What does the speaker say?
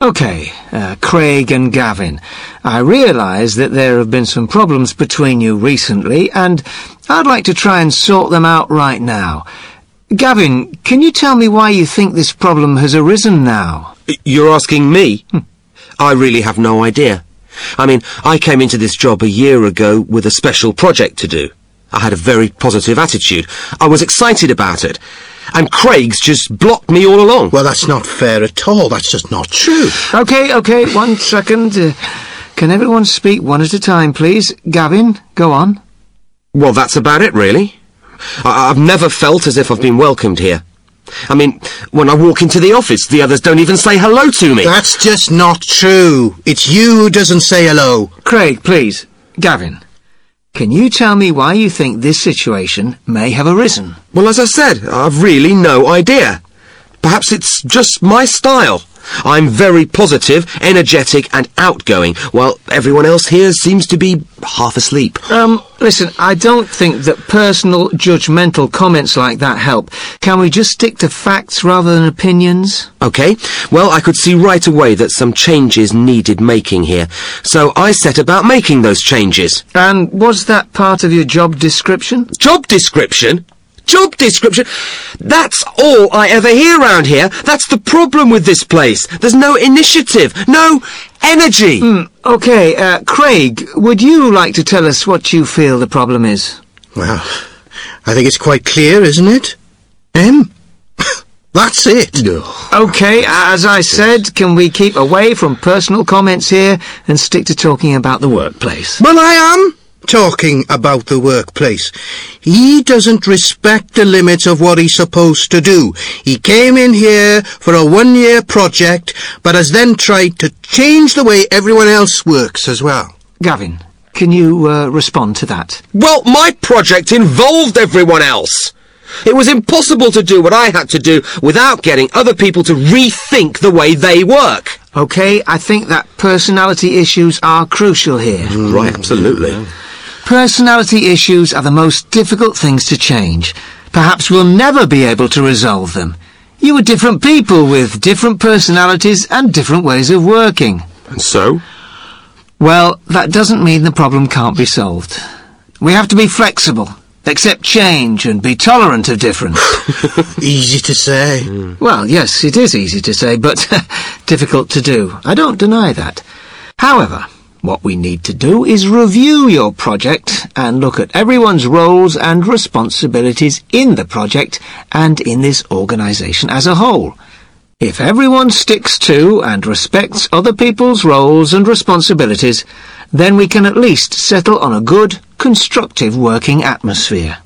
Okay, uh, Craig and Gavin. I realise that there have been some problems between you recently, and I'd like to try and sort them out right now. Gavin, can you tell me why you think this problem has arisen now? You're asking me? I really have no idea. I mean, I came into this job a year ago with a special project to do. I had a very positive attitude. I was excited about it. And Craig's just blocked me all along. Well, that's not fair at all. That's just not true. Okay, okay, one second. Uh, can everyone speak one at a time, please? Gavin, go on. Well, that's about it, really. I- I've never felt as if I've been welcomed here. I mean, when I walk into the office, the others don't even say hello to me. That's just not true. It's you who doesn't say hello. Craig, please. Gavin, can you tell me why you think this situation may have arisen? Well, as I said, I've really no idea. Perhaps it's just my style. I'm very positive, energetic, and outgoing, while everyone else here seems to be half asleep. Um, listen, I don't think that personal, judgmental comments like that help. Can we just stick to facts rather than opinions? Okay, well, I could see right away that some changes needed making here, so I set about making those changes. And was that part of your job description? Job description? Job description? That's all I ever hear round here. That's the problem with this place. There's no initiative, no energy. Okay, uh, Craig, would you like to tell us what you feel the problem is? Well, I think it's quite clear, isn't it? M? That's it. Okay, as I said, can we keep away from personal comments here and stick to talking about the workplace? Well, I am talking about the workplace. He doesn't respect the limits of what he's supposed to do. He came in here for a one-year project, but has then tried to change the way everyone else works as well. Gavin, can you uh, respond to that? Well, my project involved everyone else. It was impossible to do what I had to do without getting other people to rethink the way they work. Okay, I think that personality issues are crucial here. Right, absolutely. Personality issues are the most difficult things to change. Perhaps we'll never be able to resolve them. You are different people with different personalities and different ways of working. And so? Well, that doesn't mean the problem can't be solved. We have to be flexible, accept change, and be tolerant of difference. Easy to say. Hmm. well, yes, it is easy to say, but difficult to do. I don't deny that. However, what we need to do is review your project and look at everyone's roles and responsibilities in the project and in this organisation as a whole. If everyone sticks to and respects other people's roles and responsibilities, then we can at least settle on a good, constructive working atmosphere.